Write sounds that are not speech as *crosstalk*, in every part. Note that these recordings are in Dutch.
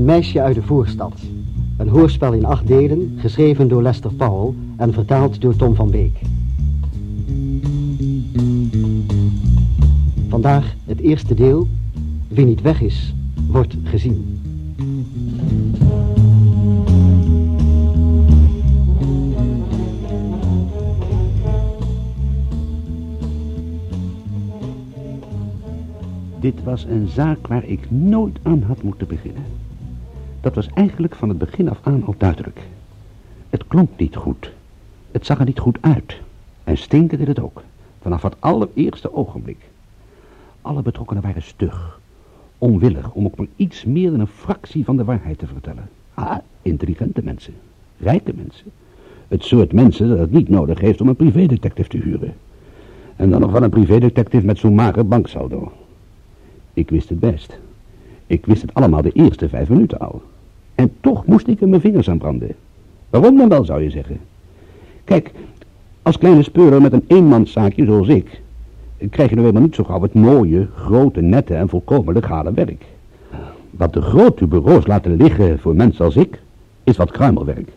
Een meisje uit de voorstad. Een hoorspel in acht delen, geschreven door Lester Powell en vertaald door Tom van Beek. Vandaag het eerste deel. Wie niet weg is, wordt gezien. Dit was een zaak waar ik nooit aan had moeten beginnen. Dat was eigenlijk van het begin af aan al duidelijk. Het klonk niet goed. Het zag er niet goed uit. En stinken deed het ook. Vanaf het allereerste ogenblik. Alle betrokkenen waren stug. Onwillig om ook maar iets meer dan een fractie van de waarheid te vertellen. Ah, intelligente mensen. Rijke mensen. Het soort mensen dat het niet nodig heeft om een privédetective te huren. En dan nog wel een privédetective met zo'n mager banksaldo. Ik wist het best. Ik wist het allemaal de eerste vijf minuten al. En toch moest ik er mijn vingers aan branden. Waarom dan wel, zou je zeggen? Kijk, als kleine speurer met een eenmanszaakje zoals ik... krijg je nou helemaal niet zo gauw het mooie, grote, nette en volkomen legale werk. Wat de grote bureaus laten liggen voor mensen als ik... is wat kruimelwerk.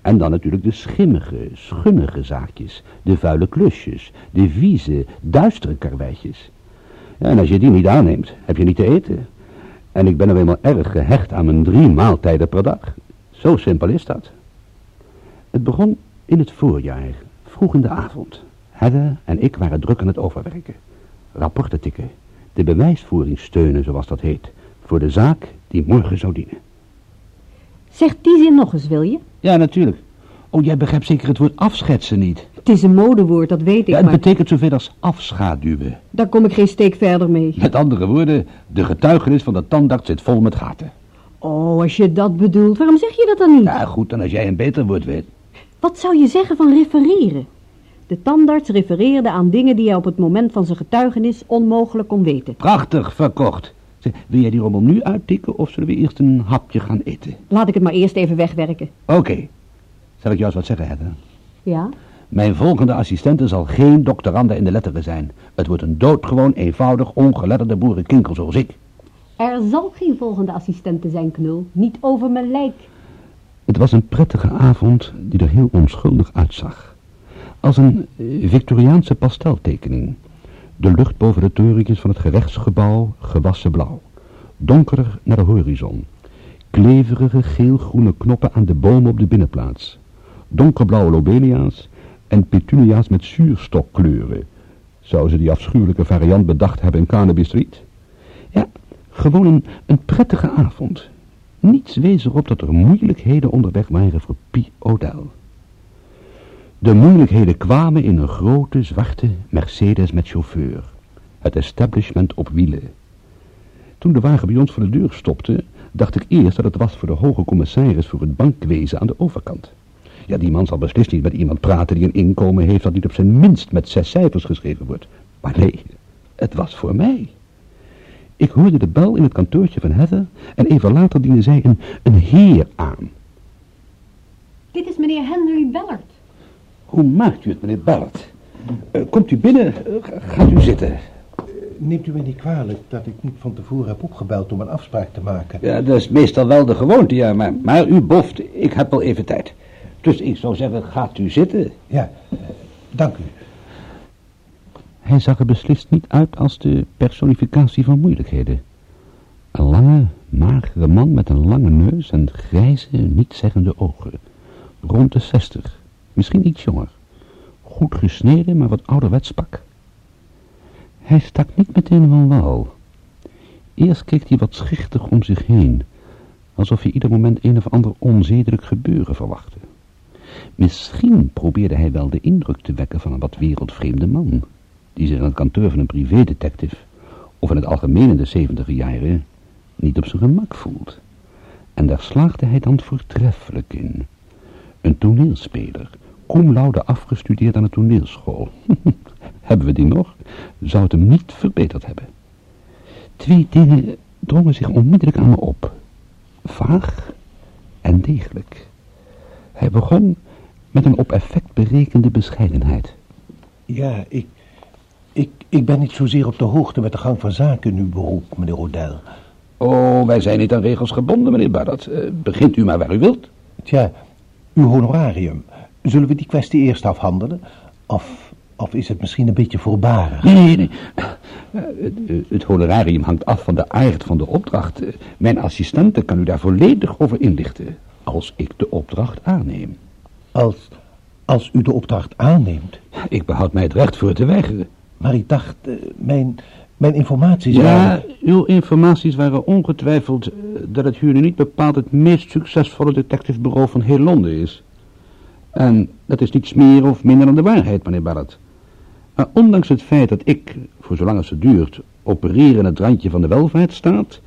En dan natuurlijk de schimmige, schunnige zaakjes. De vuile klusjes. De vieze, duistere karweitjes. En als je die niet aanneemt, heb je niet te eten. En ik ben nou eenmaal erg gehecht aan mijn drie maaltijden per dag. Zo simpel is dat. Het begon in het voorjaar, vroeg in de avond. Hedde en ik waren druk aan het overwerken. Rapporten tikken, de bewijsvoering steunen, zoals dat heet, voor de zaak die morgen zou dienen. Zeg die zin nog eens, wil je? Ja, natuurlijk. Oh, jij begrijpt zeker het woord afschetsen niet. Het is een modewoord, dat weet ik, Ja, het maar betekent zoveel als afschaduwen. daar kom ik geen steek verder mee. Met andere woorden, de getuigenis van de tandarts zit vol met gaten. Oh, als je dat bedoelt, waarom zeg je dat dan niet? Ja, goed, dan als jij een beter woord weet. Wat zou je zeggen van refereren? De tandarts refereerde aan dingen die hij op het moment van zijn getuigenis onmogelijk kon weten. Prachtig verkocht. Zeg, wil jij die rommel nu uittikken of zullen we eerst een hapje gaan eten? Laat ik het maar eerst even wegwerken. Oké. Zal ik jou eens wat zeggen, Hedda? Ja? Mijn volgende assistente zal geen doctorande in de letteren zijn. Het wordt een doodgewoon, eenvoudig, ongeletterde boerenkinkel zoals ik. Er zal geen volgende assistente zijn, knul. Niet over mijn lijk. Het was een prettige avond die er heel onschuldig uitzag. Als een eh, Victoriaanse pasteltekening. De lucht boven de torentjes van het gerechtsgebouw gewassen blauw. Donkerder naar de horizon. Kleverige geel-groene knoppen aan de bomen op de binnenplaats. Donkerblauwe lobelia's en petunia's met zuurstokkleuren. Zou ze die afschuwelijke variant bedacht hebben in Carnaby Street? Ja, gewoon een, een prettige avond. Niets wees erop dat er moeilijkheden onderweg waren voor Pie O'Dell. De moeilijkheden kwamen in een grote zwarte Mercedes met chauffeur. Het establishment op wielen. Toen de wagen bij ons voor de deur stopte, dacht ik eerst dat het was voor de hoge commissaris voor het bankwezen aan de overkant. Ja, die man zal beslist niet met iemand praten die een inkomen heeft dat niet op zijn minst met zes cijfers geschreven wordt. Maar nee, het was voor mij. Ik hoorde de bel in het kantoortje van Heather en even later diende zij een, een heer aan. Dit is meneer Henry Ballard. Hoe maakt u het, meneer Ballard? Eh, komt u binnen? Eh, ga- gaat u zitten. Neemt u me niet kwalijk dat ik niet van tevoren heb opgebeld om een afspraak te maken? Ja, dat is meestal wel de gewoonte, ja, maar, maar u boft, ik heb wel even tijd. Dus ik zou zeggen, gaat u zitten. Ja, dank u. Hij zag er beslist niet uit als de personificatie van moeilijkheden. Een lange, magere man met een lange neus en grijze, nietszeggende ogen. Rond de zestig, misschien iets jonger. Goed gesneden, maar wat ouderwets pak. Hij stak niet meteen van wal. Eerst keek hij wat schichtig om zich heen, alsof hij ieder moment een of ander onzedelijk gebeuren verwachtte. Misschien probeerde hij wel de indruk te wekken van een wat wereldvreemde man, die zich in het kantoor van een privédetective, of in het algemeen in de zeventiger jaren, niet op zijn gemak voelt. En daar slaagde hij dan voortreffelijk in. Een toneelspeler, cum laude afgestudeerd aan de toneelschool. *laughs* Hebben we die nog? Zou het hem niet verbeterd hebben. Twee dingen drongen zich onmiddellijk aan me op. Vaag en degelijk. Hij begon met een op effect berekende bescheidenheid. Ja, ik, ik, ik ben niet zozeer op de hoogte met de gang van zaken in uw beroep, meneer Odell. Oh, wij zijn niet aan regels gebonden, meneer Barrett. Eh, begint u maar waar u wilt. Tja, uw honorarium. Zullen we die kwestie eerst afhandelen? Of, of is het misschien een beetje voorbarig? Nee, nee, nee. Eh, het, eh, het honorarium hangt af van de aard van de opdracht. Mijn assistente kan u daar volledig over inlichten. Als ik de opdracht aanneem. Als, als u de opdracht aanneemt. Ik behoud mij het recht voor te weigeren. Maar ik dacht, eh, mijn, mijn informaties Ja, waren... uw informaties waren ongetwijfeld eh, dat het hier nu niet bepaald het meest succesvolle detectivebureau van heel Londen is. En dat is niets meer of minder dan de waarheid, meneer Barrett. Maar ondanks het feit dat ik, voor zolang als het duurt, opereren het randje van de welvaartsstaat,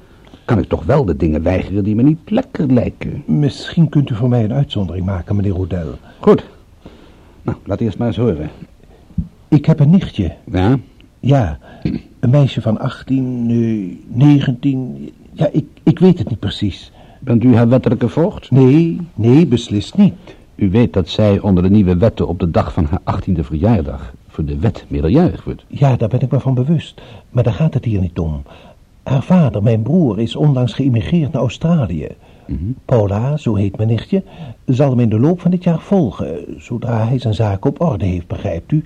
kan ik toch wel de dingen weigeren die me niet lekker lijken. Misschien kunt u voor mij een uitzondering maken, meneer Rodel. Goed. Nou, laat eerst maar eens horen. Ik heb een nichtje. Ja? Ja, een meisje van 18, eh, 19... Ja, ik, ik weet het niet precies. Bent u haar wettelijke voogd? Nee, nee, beslist niet. U weet dat zij onder de nieuwe wetten op de dag van haar achttiende verjaardag voor de wet meerderjarig wordt. Ja, daar ben ik me van bewust. Maar daar gaat het hier niet om. Haar vader, mijn broer, is onlangs geïmigreerd naar Australië. Paula, zo heet mijn nichtje, zal hem in de loop van dit jaar volgen, zodra hij zijn zaken op orde heeft, begrijpt u.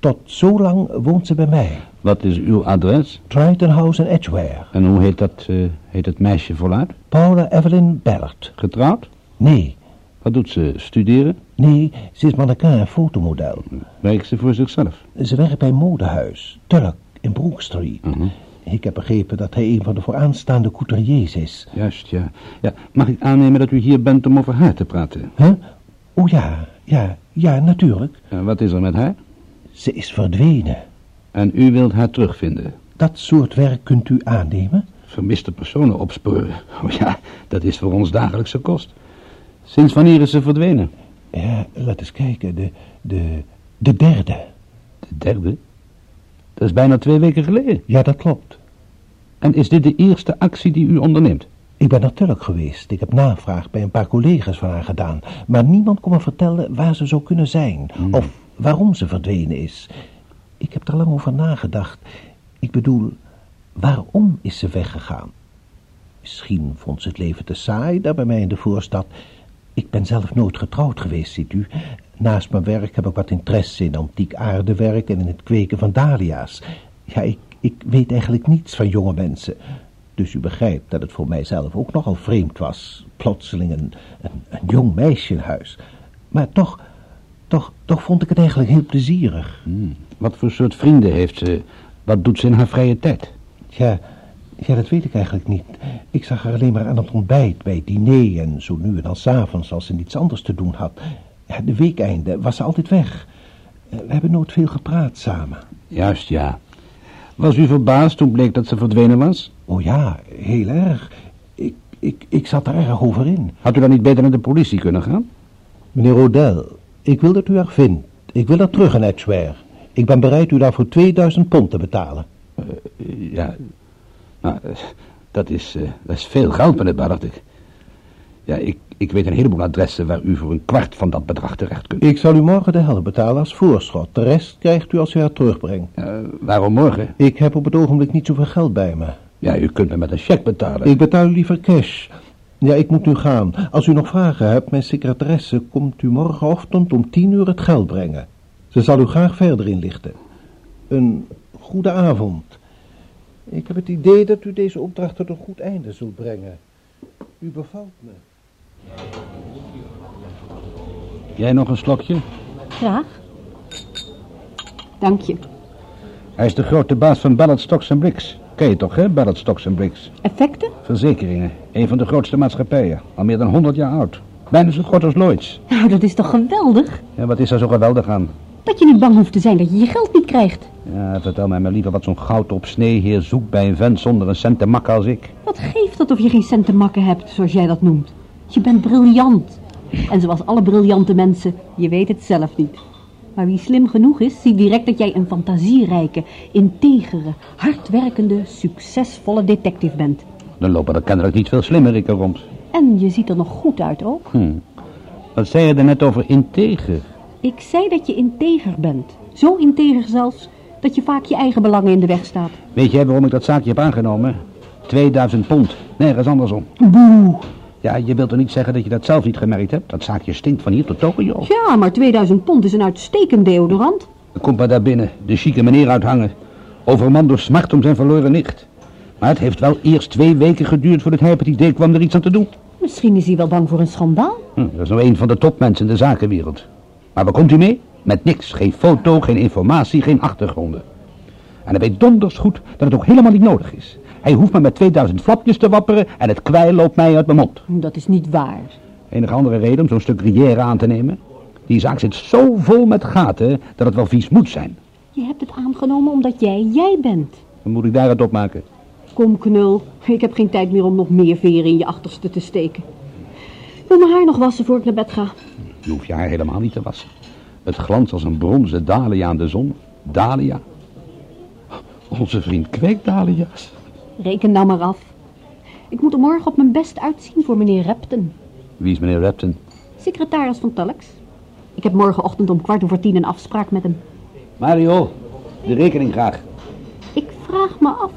Tot zo lang woont ze bij mij. Wat is uw adres? Triton House in Edgware. En hoe heet dat, eh, heet het meisje voluit? Paula Evelyn Ballard. Getrouwd? Nee, Wat doet ze? Studeren? nee, ze is mannequin en fotomodel. Werkt ze voor zichzelf? Ze werkt bij een modehuis, Turk, in Brook Street. Mhm. Ik heb begrepen dat hij een van de vooraanstaande couturiers is. Juist, ja. ja. Mag ik aannemen dat u hier bent om over haar te praten? Huh? Oh ja, ja, ja, natuurlijk. En wat is er met haar? Ze is verdwenen. En u wilt haar terugvinden? Dat soort werk kunt u aannemen? Vermiste personen opsporen? *laughs* Oh ja, dat is voor ons dagelijkse kost. Sinds wanneer is ze verdwenen? Ja, laat eens kijken. De, de, de derde. De derde? Dat is bijna twee weken geleden. Ja, dat klopt. En is dit de eerste actie die u onderneemt? Ik ben naar Turk geweest. Ik heb navraag bij een paar collega's van haar gedaan. Maar niemand kon me vertellen waar ze zou kunnen zijn. Of waarom ze verdwenen is. Ik heb er lang over nagedacht. Ik bedoel, waarom is ze weggegaan? Misschien vond ze het leven te saai daar bij mij in de voorstad. Ik ben zelf nooit getrouwd geweest, ziet u. Naast mijn werk heb ik wat interesse in antiek aardewerk en in het kweken van dahlia's. Ja, ik, ik weet eigenlijk niets van jonge mensen. Dus u begrijpt dat het voor mijzelf ook nogal vreemd was. Plotseling een, een, een jong meisje in huis. Maar toch, toch, toch vond ik het eigenlijk heel plezierig. Hmm. Wat voor soort vrienden heeft ze? Wat doet ze in haar vrije tijd? Ja, ja, dat weet ik eigenlijk niet. Ik zag haar alleen maar aan het ontbijt, bij het diner en zo nu en dan s'avonds als ze niets anders te doen had. Ja, de weekeinde was ze altijd weg. Eh, We hebben nooit veel gepraat samen. Juist, ja. Was u verbaasd toen bleek dat ze verdwenen was? Oh ja, heel erg. Ik, ik, ik zat er erg over in. Had u dan niet beter naar de politie kunnen gaan? Meneer Rodel, ik wil dat u haar vindt. Ik wil haar terug in Edgware. Ik ben bereid u daarvoor 2000 pond te betalen. Eh, ja, nou, eh, dat is, eh, dat is veel geld, meneer. Ik, ja, ik, ik weet een heleboel adressen waar u voor een kwart van dat bedrag terecht kunt. Ik zal u morgen de helft betalen als voorschot. De rest krijgt u als u haar terugbrengt. Eh, waarom morgen? Ik heb op het ogenblik niet zoveel geld bij me. Ja, u kunt me met een cheque betalen. Ik betaal u liever cash. Ja, ik moet nu gaan. Als u nog vragen hebt, mijn secretaresse komt u morgenochtend om tien uur het geld brengen. Ze zal u graag verder inlichten. Een goede avond. Ik heb het idee dat u deze opdracht tot een goed einde zult brengen. U bevalt me. Jij nog een slokje? Graag. Dank je. Hij is de grote baas van Ballard Stocks Bricks. Ken je toch, hè, Ballard Stocks Bricks? Effecten? Verzekeringen. Een van de grootste maatschappijen. Al meer dan 100 jaar oud. Bijna zo groot als Lloyds. Nou, dat is toch geweldig? Ja, wat is er zo geweldig aan? Dat je niet bang hoeft te zijn dat je je geld niet krijgt. Ja, vertel mij maar liever wat zo'n goud op sneeheer zoekt bij een vent zonder een cent te makken als ik. Wat geeft dat of je geen cent te makken hebt, zoals jij dat noemt? Je bent briljant. En zoals alle briljante mensen, je weet het zelf niet. Maar wie slim genoeg is, ziet direct dat jij een fantasierijke, integere, hardwerkende, succesvolle detective bent. Dan lopen er kennelijk niet veel slimmerikken rond. En je ziet er nog goed uit ook. Hm. Wat zei je er net over integer? Ik zei dat je integer bent. Zo integer zelfs, dat je vaak je eigen belangen in de weg staat. Weet jij waarom ik dat zaakje heb aangenomen? 2000 pond. Nergens andersom. Boe. Ja, je wilt toch niet zeggen dat je dat zelf niet gemerkt hebt? Dat zaakje stinkt van hier tot Tokio. Ja, maar 2000 pond is een uitstekend deodorant. Komt maar daar binnen, de chique meneer uithangen. Overman door smart om zijn verloren nicht. Maar het heeft wel eerst twee weken geduurd voordat hij op het idee kwam er iets aan te doen. Misschien is hij wel bang voor een schandaal. Hm, dat is nou een van de topmensen in de zakenwereld. Maar waar komt hij mee? Met niks. Geen foto, geen informatie, geen achtergronden. En hij weet donders goed dat het ook helemaal niet nodig is. Hij hoeft maar met 2000 flapjes te wapperen en het kwijl loopt mij uit mijn mond. Dat is niet waar. Enige andere reden om zo'n stuk gruyère aan te nemen? Die zaak zit zo vol met gaten dat het wel vies moet zijn. Je hebt het aangenomen omdat jij jij bent. Dan moet ik daaruit opmaken. Kom, knul. Ik heb geen tijd meer om nog meer veren in je achterste te steken. Ik wil mijn haar nog wassen voor ik naar bed ga. Je hoeft je haar helemaal niet te wassen. Het glans als een bronzen dalia aan de zon. Dalia. Onze vriend kweekt dalia's. Reken nou maar af. Ik moet er morgen op mijn best uitzien voor meneer Repton. Wie is meneer Repton? Secretaris van Telex. Ik heb morgenochtend om kwart over tien een afspraak met hem. Mario, de rekening graag. Ik vraag me af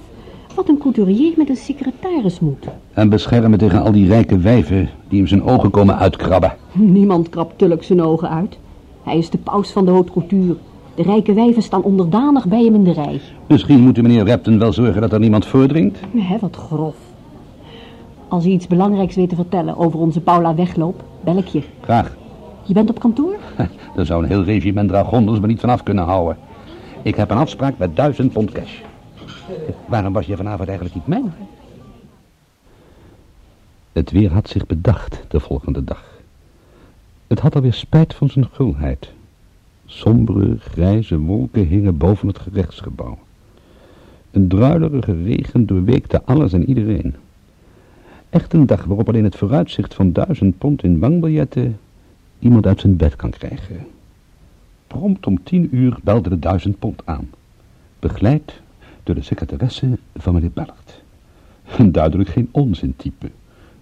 wat een couturier met een secretaris moet. En beschermen tegen al die rijke wijven die hem zijn ogen komen uitkrabben. Niemand krabt Tulk zijn ogen uit. Hij is de paus van de haute couture. De rijke wijven staan onderdanig bij hem in de rij. Misschien moet u meneer Repton wel zorgen dat er niemand voordringt. Hé, wat grof. Als je iets belangrijks weet te vertellen over onze Paula wegloop, bel ik je. Graag. Je bent op kantoor? Daar *laughs* zou een heel regiment dragonders me niet vanaf kunnen houden. Ik heb een afspraak met duizend pond cash. Waarom was je vanavond eigenlijk niet mijn? Het weer had zich bedacht de volgende dag. Het had alweer spijt van zijn gulheid. Sombere, grijze wolken hingen boven het gerechtsgebouw. Een druilerige regen doorweekte alles en iedereen. Echt een dag waarop alleen het vooruitzicht van duizend pond in bankbiljetten iemand uit zijn bed kan krijgen. Prompt om tien uur belde de duizend pond aan. Begeleid de secretaresse van meneer Bellert. Een *laughs* duidelijk geen onzintype.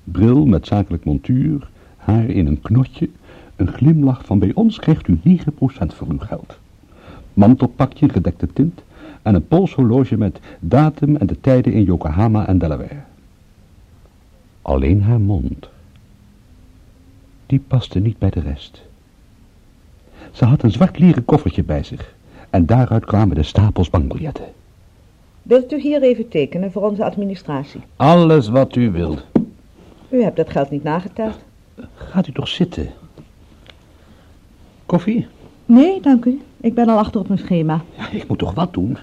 Bril met zakelijk montuur, haar in een knotje, een glimlach van bij ons krijgt u 9% voor uw geld. Mantelpakje, gedekte tint en een polshorloge met datum en de tijden in Yokohama en Delaware. Alleen haar mond. Die paste niet bij de rest. Ze had een zwart leren koffertje bij zich en daaruit kwamen de stapels bankbiljetten. Wilt u hier even tekenen voor onze administratie? Alles wat u wilt. U hebt dat geld niet nageteld. Gaat u toch zitten. Koffie? Nee, dank u. Ik ben al achter op mijn schema. Ja, ik moet toch wat doen?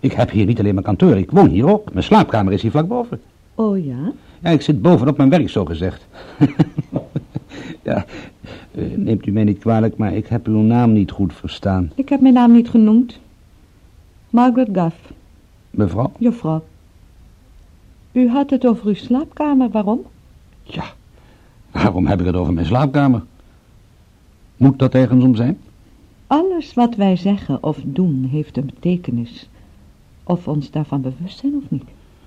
Ik heb hier niet alleen mijn kantoor, ik woon hier ook. Mijn slaapkamer is hier vlakboven. Oh ja? Ja, ik zit bovenop mijn werk, zo gezegd. *laughs* ja, eh, neemt u mij niet kwalijk, maar ik heb uw naam niet goed verstaan. Ik heb mijn naam niet genoemd. Margaret Gaff, Mevrouw? juffrouw. U had het over uw slaapkamer, waarom? Ja, waarom heb ik het over mijn slaapkamer? Moet dat ergens om zijn? Alles wat wij zeggen of doen heeft een betekenis. Of we ons daarvan bewust zijn of niet.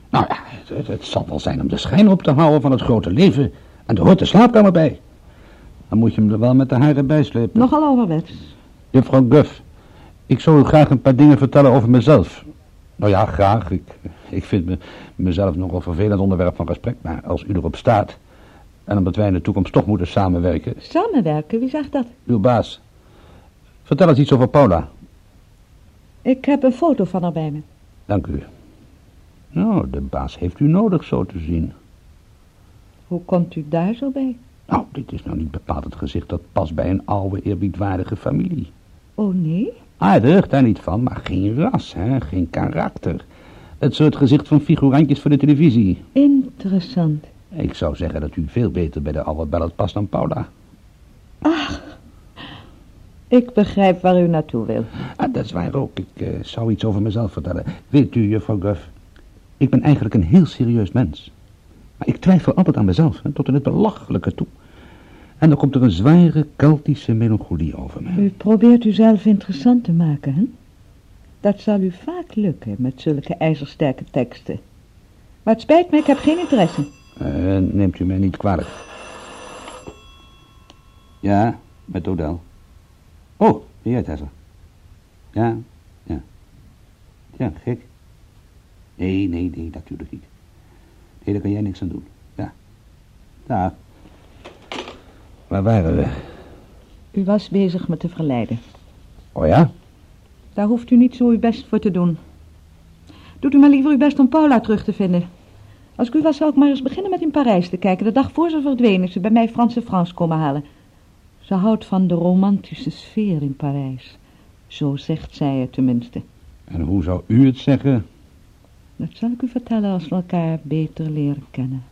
Nou ja, het, het zal wel zijn om de schijn op te houden van het grote leven. En er hoort de slaapkamer bij. Dan moet je hem er wel met de haren bij slepen. Nogal ouderwets. Juffrouw Guff, ik zou u graag een paar dingen vertellen over mezelf. Nou ja, graag. Ik, ik vind me, mezelf nogal vervelend onderwerp van gesprek. Maar als u erop staat... en omdat wij in de toekomst toch moeten samenwerken... Samenwerken, wie zegt dat? Uw baas. Vertel eens iets over Paula. Ik heb een foto van haar bij me. Dank u. Nou, de baas heeft u nodig zo te zien. Hoe komt u daar zo bij? Nou, dit is nou niet bepaald het gezicht dat past bij een oude, eerbiedwaardige familie. Oh nee? Aardig, daar niet van, maar geen ras, hè? geen karakter. Het soort gezicht van figurantjes voor de televisie. Interessant. Ik zou zeggen dat u veel beter bij de oude Bellet past dan Paula. Ik begrijp waar u naartoe wil. Ah, dat is waar ook. Ik eh, zou iets over mezelf vertellen. Weet u, juffrouw Guff, ik ben eigenlijk een heel serieus mens. Maar ik twijfel altijd aan mezelf, hè, tot in het belachelijke toe. En dan komt er een zware Keltische melancholie over me. U probeert uzelf interessant te maken, hè? Dat zal u vaak lukken met zulke ijzersterke teksten. Maar het spijt me, ik heb geen interesse. Eh, neemt u mij niet kwalijk. Ja, met Odell. Oh, jij Hessel? Ja, ja. Ja, gek. Nee, nee, nee, natuurlijk niet. Hé, daar kan jij niks aan doen. Ja. Ja. Waar waren we? U was bezig met te verleiden. Oh ja? Daar hoeft u niet zo uw best voor te doen. Doet u maar liever uw best om Paula terug te vinden. Als ik u was, zou ik maar eens beginnen met in Parijs te kijken. De dag voor ze verdween is ze bij mij Franse Frans komen halen. Ze houdt van de romantische sfeer in Parijs. Zo zegt zij het tenminste. En hoe zou u het zeggen? Dat zal ik u vertellen als we elkaar beter leren kennen.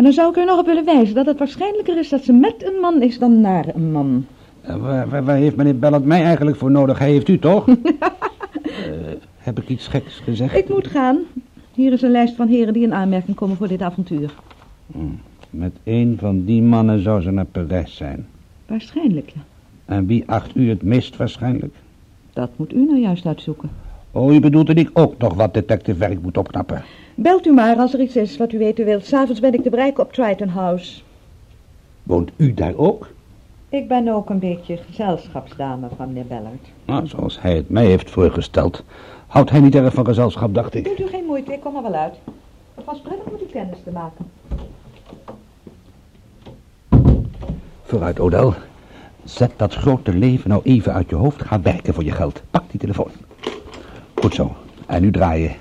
En dan zou ik u nog op willen wijzen dat het waarschijnlijker is dat ze met een man is dan naar een man. Eh, waar, waar, waar heeft meneer Bellet mij eigenlijk voor nodig? Hij heeft u toch? *laughs* Eh, heb ik iets geks gezegd? Ik moet gaan. Hier is een lijst van heren die in aanmerking komen voor dit avontuur. Met een van die mannen zou ze naar Parijs zijn. Waarschijnlijk, ja. En wie acht u het meest waarschijnlijk? Dat moet u nou juist uitzoeken. Oh, u bedoelt dat ik ook nog wat detectivewerk moet opknappen? Belt u maar als er iets is wat u weten wilt. S'avonds ben ik te bereiken op Triton House. Woont u daar ook? Ik ben ook een beetje gezelschapsdame van meneer Ballard. Nou, zoals hij het mij heeft voorgesteld. Houdt hij niet erg van gezelschap, dacht ik. Doet u geen moeite, ik kom er wel uit. Het was prettig met u kennis te maken. Vooruit, Odell. Zet dat grote leven nou even uit je hoofd. Ga werken voor je geld. Pak die telefoon. Goed zo. En nu draaien.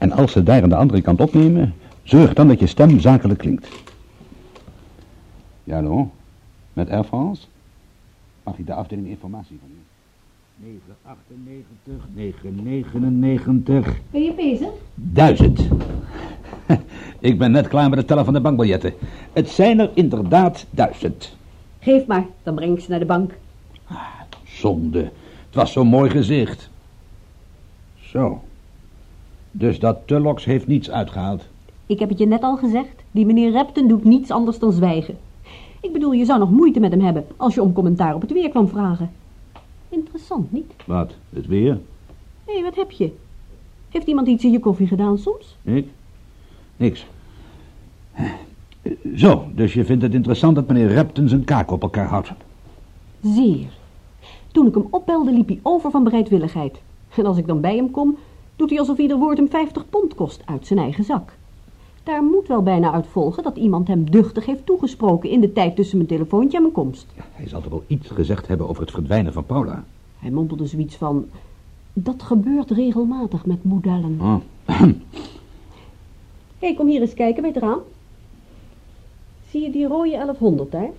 En als ze daar aan de andere kant opnemen, zorg dan dat je stem zakelijk klinkt. Ja, hallo? Met Air France? Mag ik de afdeling informatie van u? 998, 999, Ben je bezig? duizend. *laughs* Ik ben net klaar met het tellen van de bankbiljetten. Het zijn er inderdaad duizend. Geef maar, dan breng ik ze naar de bank. Zonde. Het was zo'n mooi gezicht. Zo. Dus dat Tullox heeft niets uitgehaald. Ik heb het je net al gezegd. Die meneer Repton doet niets anders dan zwijgen. Ik bedoel, je zou nog moeite met hem hebben als je om commentaar op het weer kwam vragen. Interessant, niet? Wat? Het weer? Hé, wat heb je? Heeft iemand iets in je koffie gedaan soms? Ik? Niks. Zo, dus je vindt het interessant dat meneer Repton zijn kaak op elkaar houdt. Zeer. Toen ik hem opbelde, liep hij over van bereidwilligheid. En als ik dan bij hem kom, doet hij alsof ieder woord hem 50 pond kost uit zijn eigen zak. Daar moet wel bijna uit volgen dat iemand hem duchtig heeft toegesproken in de tijd tussen mijn telefoontje en mijn komst. Hij zal toch wel iets gezegd hebben over het verdwijnen van Paula. Hij mompelde zoiets van... Dat gebeurt regelmatig met modellen. Oh. Hé, *clears throat* hey, kom hier eens kijken bij het raam. Zie je die rode 1100 daar?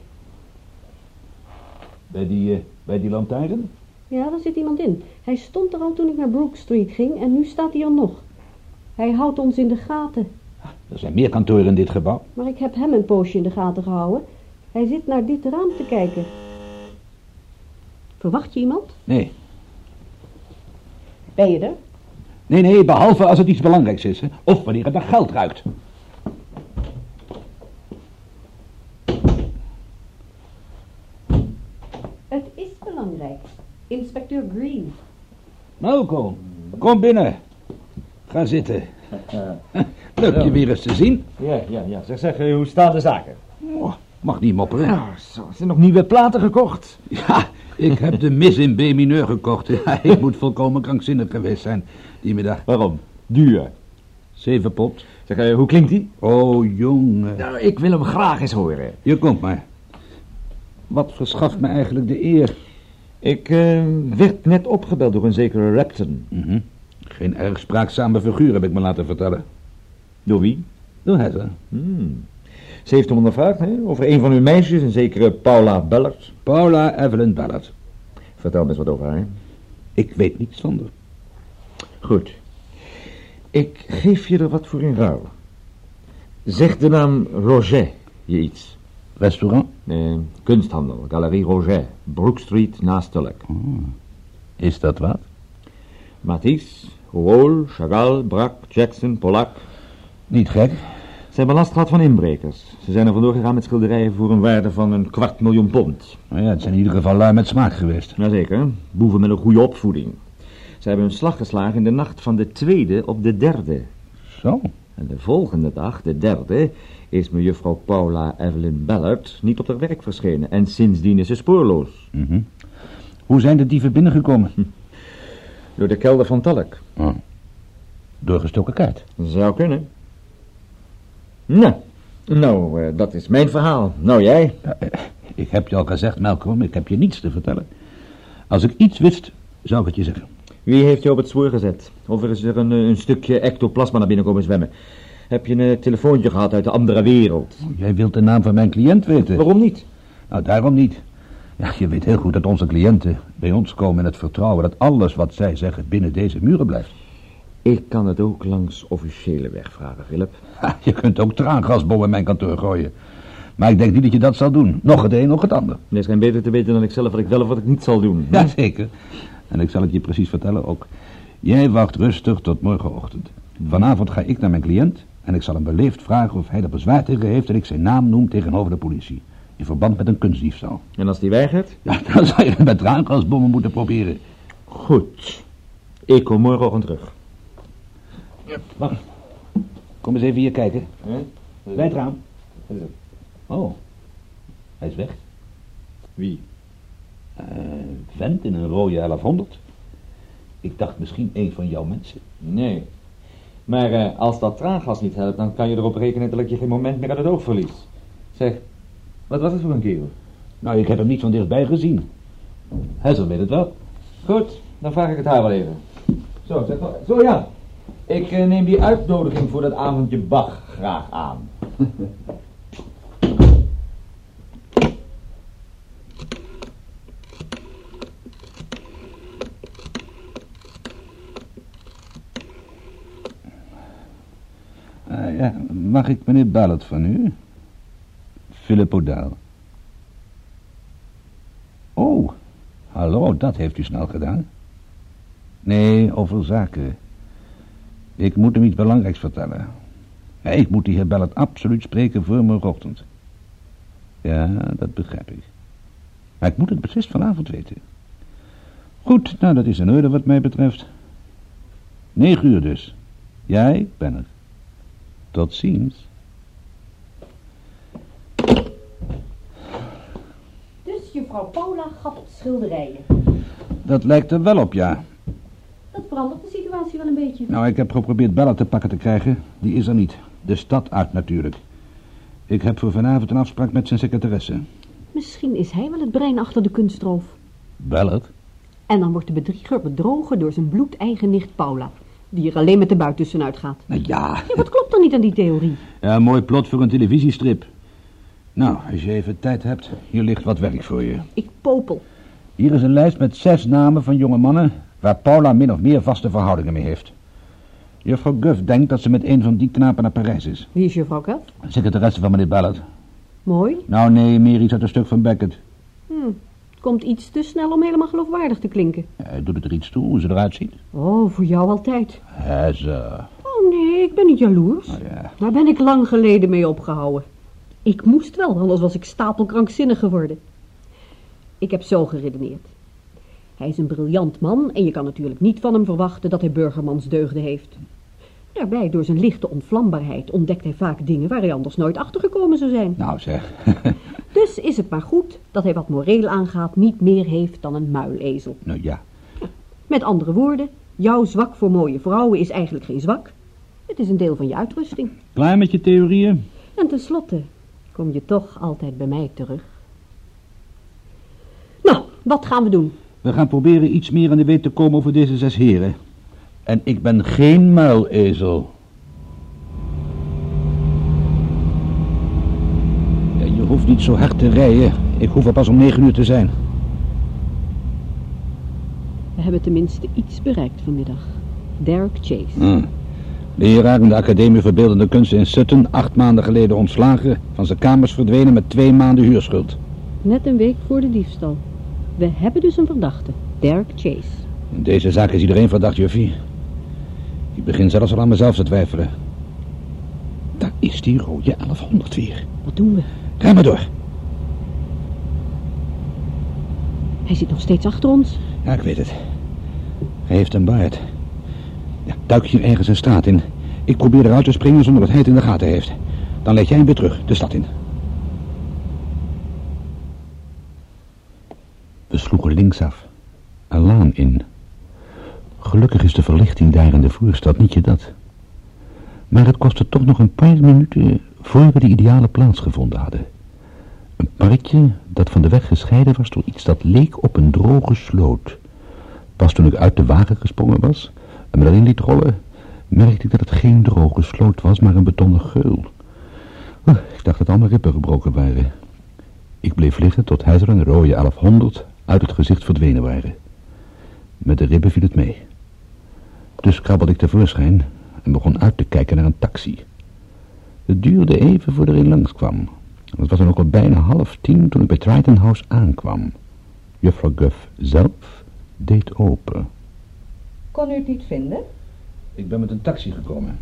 Bij die, eh, bij die lantaarn? Ja, daar zit iemand in. Hij stond er al toen ik naar Brook Street ging en nu staat hij er nog. Hij houdt ons in de gaten. Er zijn meer kantoren in dit gebouw. Maar ik heb hem een poosje in de gaten gehouden. Hij zit naar dit raam te kijken. Verwacht je iemand? Nee. Ben je er? Nee, nee, behalve als het iets belangrijks is. Hè? Of wanneer het naar geld ruikt. Het is belangrijk. Inspecteur Green. Malcolm, kom binnen. Ga zitten. *laughs* Leuk je weer eens te zien. Ja, ja, ja. Zeg, zeg, eh, hoe staan de zaken? Oh, mag niet mopperen. Nou, zo, zijn nog nieuwe platen gekocht? Ja, ik heb de mis in B-mineur gekocht. Ja, ik moet volkomen krankzinnig geweest zijn die middag. Waarom? Duur. Zeven pot. Zeg, eh, hoe klinkt die? Oh, jongen. Nou, ik wil hem graag eens horen. Hier komt maar. Wat verschaft me eigenlijk de eer? Ik eh, werd net opgebeld door een zekere Rapton. Mhm. Geen erg spraakzame figuur heb ik me laten vertellen. Door wie? Door Heather. Hmm. Ze heeft hem ondervraagd, hè? Over een van uw meisjes, een zekere Paula Ballard. Paula Evelyn Ballard. Vertel me eens wat over haar. Ik weet niets van haar. Goed. Ik geef je er wat voor in ruil. Zeg de naam Roger je iets. Restaurant? Eh, kunsthandel, Galerie Roger, Brook Street naast Tulloch. Is dat wat? Matisse, Rouault, Chagall, Braque, Jackson, Polak. Niet gek. Ze hebben last gehad van inbrekers. Ze zijn er vandoor gegaan met schilderijen voor een waarde van een kwart miljoen pond. Maar ja, het zijn in ieder geval lui met smaak geweest. Jazeker, boeven met een goede opvoeding. Ze hebben hun slag geslagen in de nacht van de tweede op de derde. Zo. En de volgende dag, de derde, is mejuffrouw Paula Evelyn Ballard niet op haar werk verschenen. En sindsdien is ze spoorloos. Mhm. Hoe zijn de dieven binnengekomen? Door de kelder van Talk. Oh. Doorgestoken kaart. Zou kunnen. Nou, nou, eh, dat is mijn verhaal. Nou, jij? Ik heb je al gezegd, Malcolm, ik heb je niets te vertellen. Als ik iets wist, zou ik het je zeggen. Wie heeft je op het spoor gezet? Of er is er een, eh, een stukje ectoplasma naar binnen komen zwemmen? Heb je een eh, telefoontje gehad uit de andere wereld? Jij wilt de naam van mijn cliënt weten. Waarom niet? Nou, daarom niet. Ja, je weet heel goed dat onze cliënten bij ons komen in het vertrouwen dat alles wat zij zeggen binnen deze muren blijft. Ik kan het ook langs officiële weg vragen, Philip. Ha, je kunt ook traangasbom in mijn kantoor gooien. Maar ik denk niet dat je dat zal doen. Nog het een, nog het ander. Er is geen beter te weten dan ik zelf wat ik wel of wat ik niet zal doen. Jazeker. En ik zal het je precies vertellen ook. Jij wacht rustig tot morgenochtend. Vanavond ga ik naar mijn cliënt en ik zal hem beleefd vragen of hij er bezwaar tegen heeft dat ik zijn naam noem tegenover de politie. In verband met een kunstdiefstal. En als die weigert? Ja, *laughs* dan zou je het met traangasbommen moeten proberen. Goed. Ik kom morgenochtend terug. Wacht. Kom eens even hier kijken. Bij het raam. Oh, hij is weg. Wie? Eh, vent in een rode 1100. Ik dacht misschien een van jouw mensen. Nee. Maar eh, als dat traangas niet helpt, dan kan je erop rekenen dat ik je geen moment meer uit het oog verlies. Zeg, wat was het voor een kerel? Nou, ik heb hem niet van dichtbij gezien. Hij zal weet het wel. Goed, dan vraag ik het haar wel even. Zo, zeg maar. Zo ja. Ik eh, neem die uitnodiging voor dat avondje Bach graag aan. *laughs* Ah, ja, mag ik meneer Ballard van u? Philip O'Dowd. Oh, hallo, dat heeft u snel gedaan. Nee, over zaken. Ik moet hem iets belangrijks vertellen. Ik moet die heer Ballard absoluut spreken voor morgenochtend. Ja, dat begrijp ik. Maar ik moet het beslist vanavond weten. Goed, nou dat is in orde wat mij betreft. Negen uur dus. Jij, ben er. Tot ziens. Dus juffrouw Paula gaf schilderijen. Dat lijkt er wel op, ja. Dat verandert de situatie wel een beetje. Nou, ik heb geprobeerd Bella te pakken te krijgen. Die is er niet. De stad uit natuurlijk. Ik heb voor vanavond een afspraak met zijn secretaresse. Misschien is hij wel het brein achter de kunstroof. Ballard? En dan wordt de bedrieger bedrogen door zijn bloedeigen nicht Paula. Die er alleen met de buit tussenuit gaat. Nou ja. Ja, wat klopt er niet aan die theorie? Ja, mooi plot voor een televisiestrip. Nou, als je even tijd hebt, hier ligt wat werk voor je. Ik popel. Hier is een lijst met zes namen van jonge mannen... waar Paula min of meer vaste verhoudingen mee heeft. Juffrouw Guff denkt dat ze met een van die knapen naar Parijs is. Wie is juffrouw Kuff? Secretaresse van meneer Ballard. Mooi. Nou nee, meer iets uit een stuk van Beckett. Hm. Komt iets te snel om helemaal geloofwaardig te klinken. Ja, doet het er iets toe hoe ze eruit ziet? Oh, voor jou altijd. Hè, zo. Oh nee, ik ben niet jaloers. Nou ja. Daar ben ik lang geleden mee opgehouden. Ik moest wel, anders was ik stapelkrankzinnig geworden. Ik heb zo geredeneerd. Hij is een briljant man en je kan natuurlijk niet van hem verwachten dat hij burgermansdeugden heeft. Daarbij, door zijn lichte ontvlambaarheid, ontdekt hij vaak dingen waar hij anders nooit achter gekomen zou zijn. Nou zeg. *laughs* Dus is het maar goed dat hij wat moreel aangaat niet meer heeft dan een muilezel. nou ja. Met andere woorden, jouw zwak voor mooie vrouwen is eigenlijk geen zwak. Het is een deel van je uitrusting. Klaar met je theorieën? En tenslotte kom je toch altijd bij mij terug. Nou, wat gaan we doen? We gaan proberen iets meer aan de weet te komen over deze zes heren. En ik ben geen muilezel. Hoeft niet zo hard te rijden. Ik hoef er pas om negen uur te zijn. We hebben tenminste iets bereikt vanmiddag. Derek Chase. Hm. Leraar in de Academie Verbeeldende Kunsten in Sutton, acht maanden geleden ontslagen, van zijn kamers verdwenen met twee maanden huurschuld. Net een week voor de diefstal. We hebben dus een verdachte. Derek Chase. In deze zaak is iedereen verdacht, juffie. Ik begin zelfs al aan mezelf te twijfelen. Daar is die rode 1100 weer. Wat doen we? Ga maar door. Hij zit nog steeds achter ons. Ja, ik weet het. Hij heeft een baard. Ja, duik hier ergens een straat in. Ik probeer eruit te springen zonder dat hij het in de gaten heeft. Dan leid jij hem weer terug, de stad in. We sloegen linksaf. Een laan in. Gelukkig is de verlichting daar in de voorstad niet je dat. Maar het kostte toch nog een paar minuten Voor we de ideale plaats gevonden hadden. Een parkje dat van de weg gescheiden was door iets dat leek op een droge sloot. Pas toen ik uit de wagen gesprongen was en me erin liet rollen, merkte ik dat het geen droge sloot was, maar een betonnen geul. Ik dacht dat al mijn rippen gebroken waren. Ik bleef liggen tot hij en de rode 1100 uit het gezicht verdwenen waren. Met de ribben viel het mee. Dus krabbelde ik tevoorschijn en begon uit te kijken naar een taxi. Het duurde even voor er een langskwam. Het was dan ook al bijna half tien toen ik bij Triton House aankwam. Juffrouw Guff zelf deed open. Kon u het niet vinden? Ik ben met een taxi gekomen.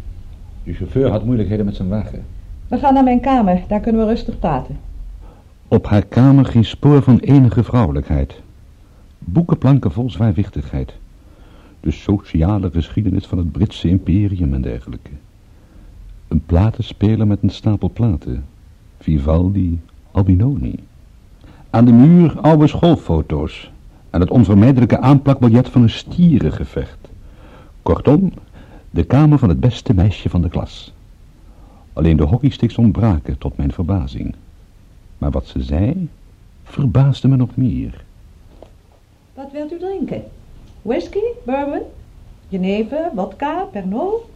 De chauffeur had moeilijkheden met zijn wagen. We gaan naar mijn kamer, daar kunnen we rustig praten. Op haar kamer geen spoor van enige vrouwelijkheid. Boekenplanken vol zwaarwichtigheid. De sociale geschiedenis van het Britse imperium en dergelijke. Een platenspeler met een stapel platen. Vivaldi, Albinoni. Aan de muur oude schoolfoto's. En het onvermijdelijke aanplakbiljet van een stierengevecht. Kortom, de kamer van het beste meisje van de klas. Alleen de hockeysticks ontbraken tot mijn verbazing. Maar wat ze zei, verbaasde me nog meer. Wat wilt u drinken? Whisky, bourbon, jenever, vodka, pernod?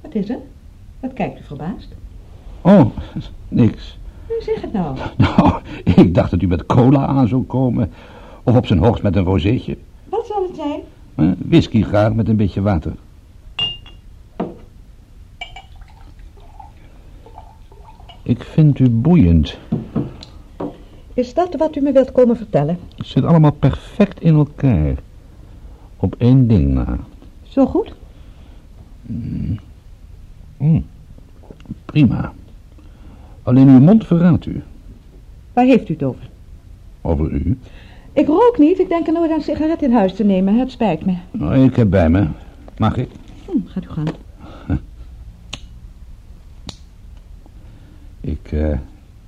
Wat is er? Wat kijkt u verbaasd? Oh, *laughs* niks. U zeg het nou. *laughs* Nou, ik dacht dat u met cola aan zou komen. Of op zijn hoogst met een rozeetje. Wat zal het zijn? Eh, whisky graag met een beetje water. Ik vind u boeiend. Is dat wat u me wilt komen vertellen? Het zit allemaal perfect in elkaar. Op één ding na. Zo goed? Mm. Prima. Alleen uw mond verraadt u. Waar heeft u het over? Over u? Ik rook niet. Ik denk er nooit aan een sigaret in huis te nemen. Het spijt me. Oh, ik heb bij me. Mag ik? Hm, gaat u gaan. *laughs* Ik eh,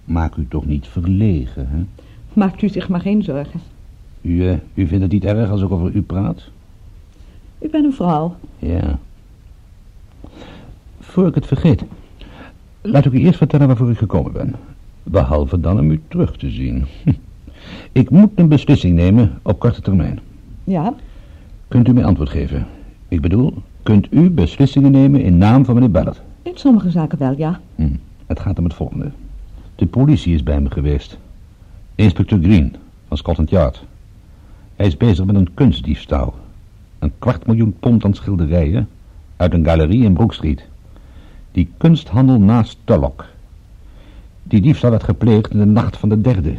maak u toch niet verlegen, hè? Maakt u zich maar geen zorgen. U, eh, u vindt het niet erg als ik over u praat? U bent een vrouw. Ja. Voor ik het vergeet, laat ik u eerst vertellen waarvoor ik gekomen ben. Behalve dan om u terug te zien. *laughs* Ik moet een beslissing nemen op korte termijn. Ja? Kunt u mij antwoord geven? Ik bedoel, kunt u beslissingen nemen in naam van meneer Ballard? In sommige zaken wel, ja. Hm, het gaat om het volgende. De politie is bij me geweest. Inspecteur Green van Scotland Yard. Hij is bezig met een kunstdiefstal. Een kwart miljoen pond aan schilderijen uit een galerie in Brook Street. Die kunsthandel naast Tullock. Die diefstal werd gepleegd in de nacht van de derde.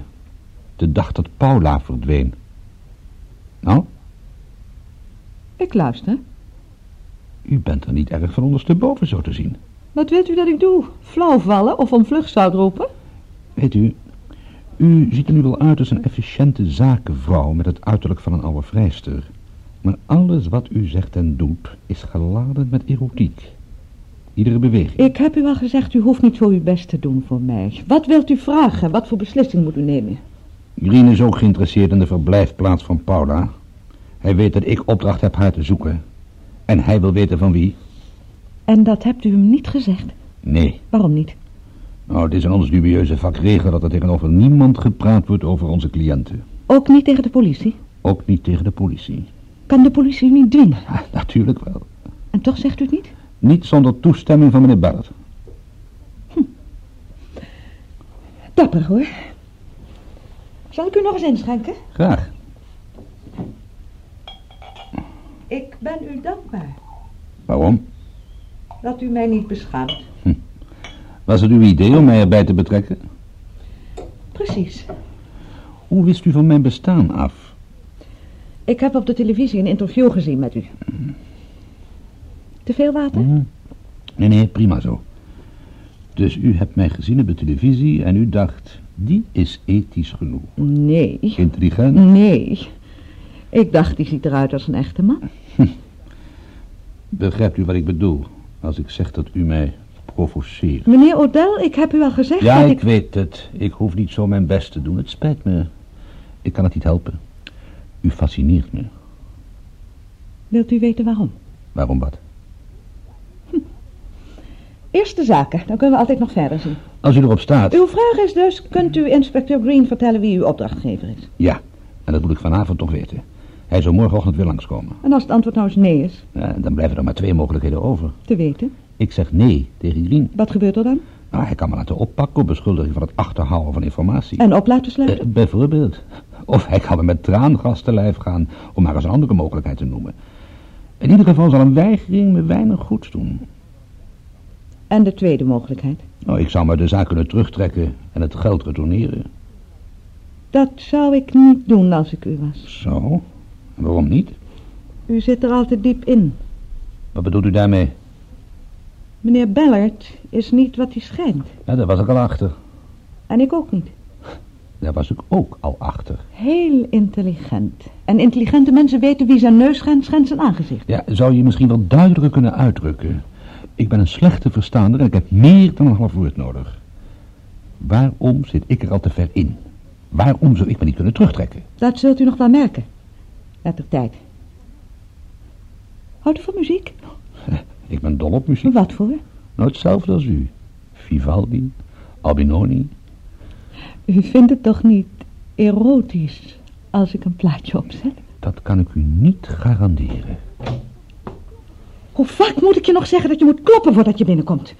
De dag dat Paula verdween. Nou, Ik luister. u bent er niet erg van ondersteboven zo te zien. Wat wilt u dat ik doe? Flauw vallen of om vluchtzout roepen? Weet u, u ziet er nu wel uit als een efficiënte zakenvrouw met het uiterlijk van een oude vrijster. Maar alles wat u zegt en doet is geladen met erotiek. Iedere beweging. Ik heb u al gezegd, u hoeft niet zo uw best te doen voor mij. Wat wilt u vragen? Wat voor beslissing moet u nemen? Green is ook geïnteresseerd in de verblijfplaats van Paula. Hij weet dat ik opdracht heb haar te zoeken. En hij wil weten van wie. En dat hebt u hem niet gezegd. Nee. Waarom niet? Nou, het is in ons dubieuze vak regel dat er tegenover niemand gepraat wordt over onze cliënten. Ook niet tegen de politie? Ook niet tegen de politie. Kan de politie u niet dwingen? Ah, *laughs* natuurlijk wel. En toch zegt u het niet? Niet zonder toestemming van meneer Ballard. Dapper hoor. Zal ik u nog eens inschenken? Graag. Ik ben u dankbaar Waarom? dat u mij niet beschaamt. Was het uw idee om mij erbij te betrekken? Precies. Hoe wist u van mijn bestaan af? Ik heb op de televisie een interview gezien met u. Te veel water? Hm. Nee, nee, prima zo. Dus u hebt mij gezien op de televisie en u dacht, die is ethisch genoeg. Nee. Intelligent? Nee. Ik dacht, die ziet eruit als een echte man. *laughs* Begrijpt u wat ik bedoel? Als ik zeg dat u mij provoceert. Meneer Odell, ik heb u al gezegd Ja, dat ik weet het. Ik hoef niet zo mijn best te doen. Het spijt me. Ik kan het niet helpen. U fascineert me. Wilt u weten waarom? Waarom wat? Eerst de zaken, dan kunnen we altijd nog verder zien. Als u erop staat... Uw vraag is dus, kunt u inspecteur Green vertellen wie uw opdrachtgever is? Ja, en dat moet ik vanavond toch weten. Hij zou morgenochtend weer langskomen. En als het antwoord nou eens nee is, Ja, dan blijven er maar twee mogelijkheden over. te weten. Ik zeg nee tegen Green. Wat gebeurt er dan? Nou, hij kan me laten oppakken op beschuldiging van het achterhouden van informatie. En op laten Eh, sluiten? bijvoorbeeld. Of hij kan er met traangas te lijf gaan, om maar eens een andere mogelijkheid te noemen. In ieder geval zal een weigering me weinig goeds doen. En de tweede mogelijkheid? Nou, ik zou maar de zaak kunnen terugtrekken en het geld retourneren. Dat zou ik niet doen als ik u was. Zo, en waarom niet? U zit er altijd diep in. Wat bedoelt u daarmee? Meneer Ballard is niet wat hij schijnt. Ja, daar was ik al achter. En ik ook niet. Daar was ik ook al achter. Heel intelligent. En intelligente mensen weten wie zijn neus schendt, schendt zijn aangezicht. Ja, zou je misschien wel duidelijker kunnen uitdrukken? Ik ben een slechte verstaander en ik heb meer dan een half woord nodig. Waarom zit ik er al te ver in? Waarom zou ik me niet kunnen terugtrekken? Dat zult u nog wel merken. De tijd. Houdt u van muziek? *laughs* Ik ben dol op muziek. Wat voor? Nou, hetzelfde als u. Vivaldi, Albinoni. U vindt het toch niet erotisch als ik een plaatje opzet? Dat kan ik u niet garanderen. Hoe vaak moet ik je nog zeggen dat je moet kloppen voordat je binnenkomt?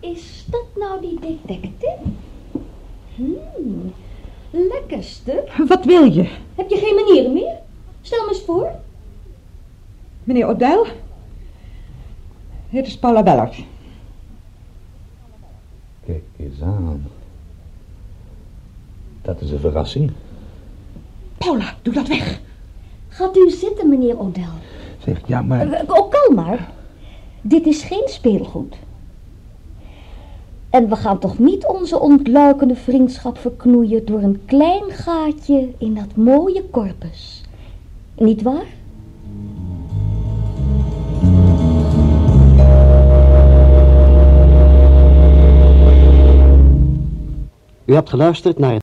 Is dat nou die detective? Hmm, lekker stuk. Wat wil je? Heb je geen manieren meer? Stel me eens voor. Meneer Odell? Dit is Paula Ballard. Kijk eens aan. Dat is een verrassing. Paula, doe dat weg. Gaat u zitten, meneer Odell. Zeg, ja, maar... Oh, kalm maar. Dit is geen speelgoed. En we gaan toch niet onze ontluikende vriendschap verknoeien door een klein gaatje in dat mooie korpus. Niet waar? U hebt geluisterd naar het